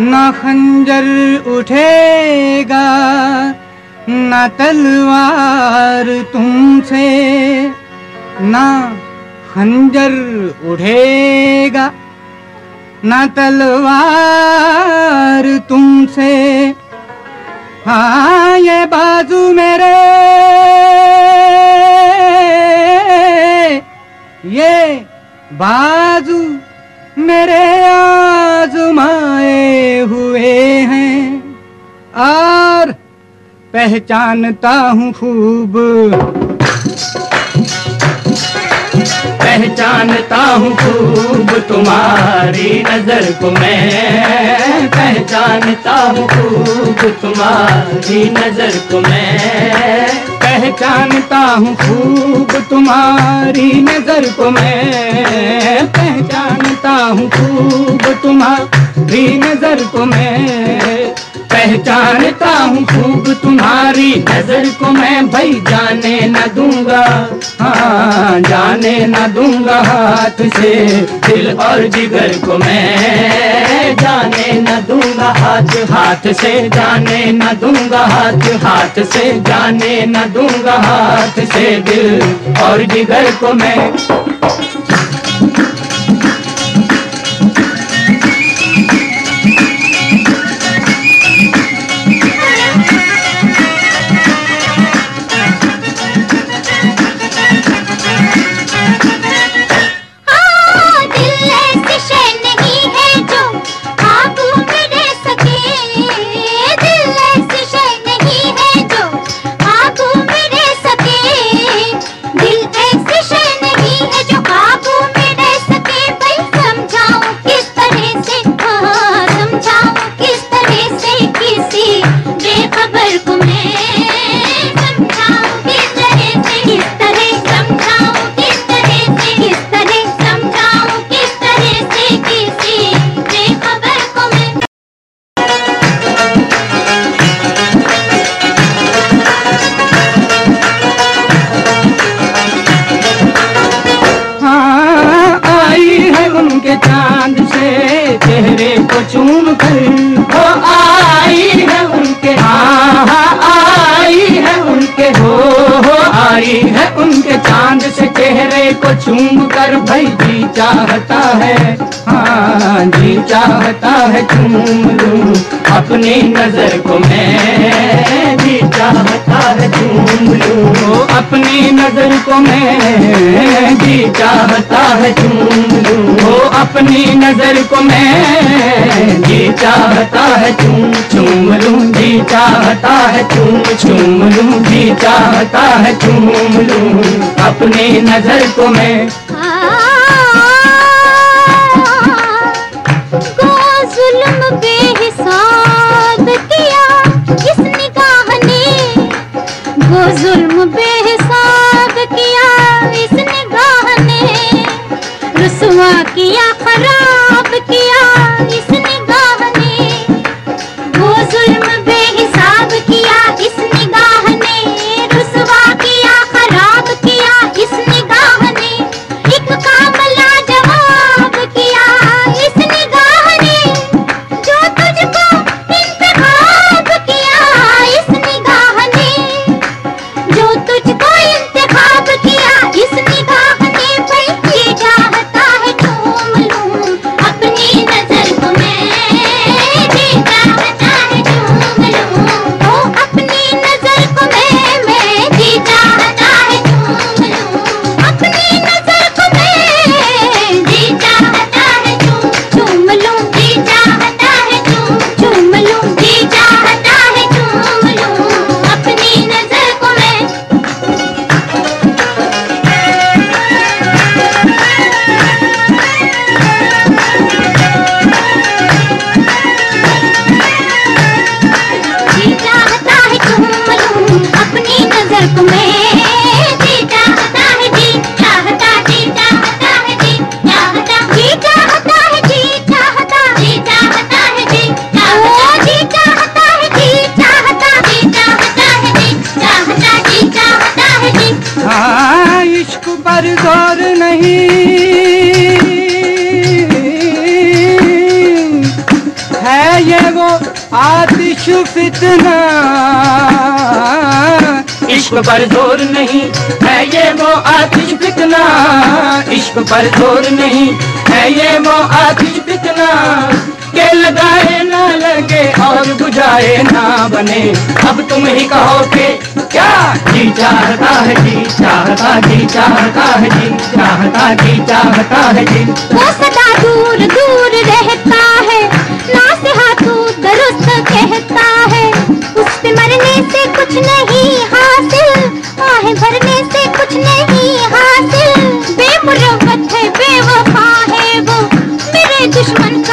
ना खंजर उठेगा, न तलवार तुमसे, ना खंजर उठेगा, ना तलवार तुमसे। हाँ ये बाजू मेरे। ये बाजू मेरे आजमाए हुए हैं। और पहचानता हूँ खूब। पहचानता हूँ खूब तुम्हारी नज़र को मैं। पहचानता हूँ खूब तुम्हारी नज़र को मैं। पहचानता हूँ खूब तुम्हारी नज़र को मैं। पहचानता हूँ खूब तुम्हारी नज़र को मैं। पहचानता हूँ खूब तुम्हारी। नज़र को मैं भाई जाने न दूँगा। हाँ जाने न दूँगा हाथ से। दिल और जिगर को मैं जाने न दूँगा हाथ। हाथ से जाने न दूँगा हाथ। हाथ से जाने न दूँगा हाथ से। दिल और जिगर को मैं को चूम कर। वो आई है उनके हाँ आई है उनके, हो हो, आई है उनके। चाँद से चेहरे को चूम कर भाई जी चाहता है हाँ जी चाहता है। चूम लूँ अपनी नज़र को मैं। लूँ अपनी नज़र को मैं जी चाहता है चूम लूँ। अपनी नज़र को मैं जी चाहता है चूम चूम लूँ जी चाहता है चूम चूम लूँ जी चाहता है चूम लूँ। अपनी नज़र को मैं वो जुल्म बेहिसाब किया इस निगाह ने रसुआ किया खराब किया। इश्क पर ज़ोर नहीं है ये वो आतिश फितना। इश्क पर ज़ोर नहीं है ये वो आतिश फितना। के लगाए ना लगे और बुझाए ना बने। अब तुम ही कहो के क्या जी चाहता है जी, चाहता जी, चाहता है जी, चाहता जी, चाहता है जी? वो सदा दूर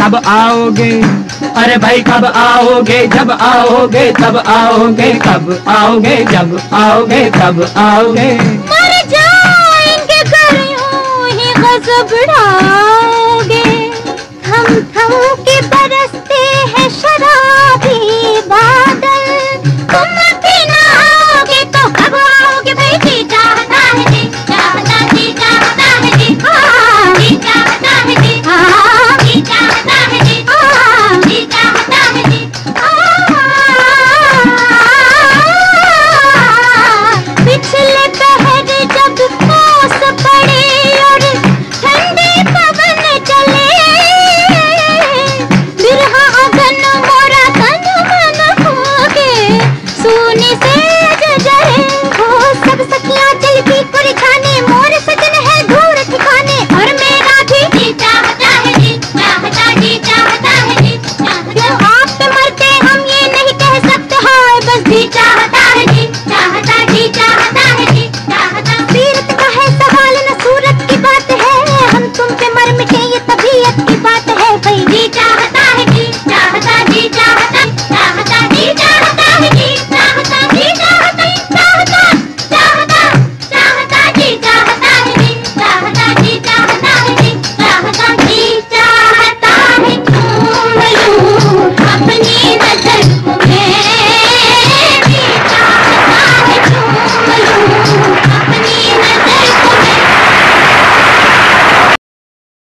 कब आओगे? अरे भाई, कब आओगे? जब आओगे, तब आओगे, कब आओगे? जब आओगे, तब आओगे। मर जाएँगे कर ही गजब उड़ाओगे हम थम के बरसते हैं शराबी बाद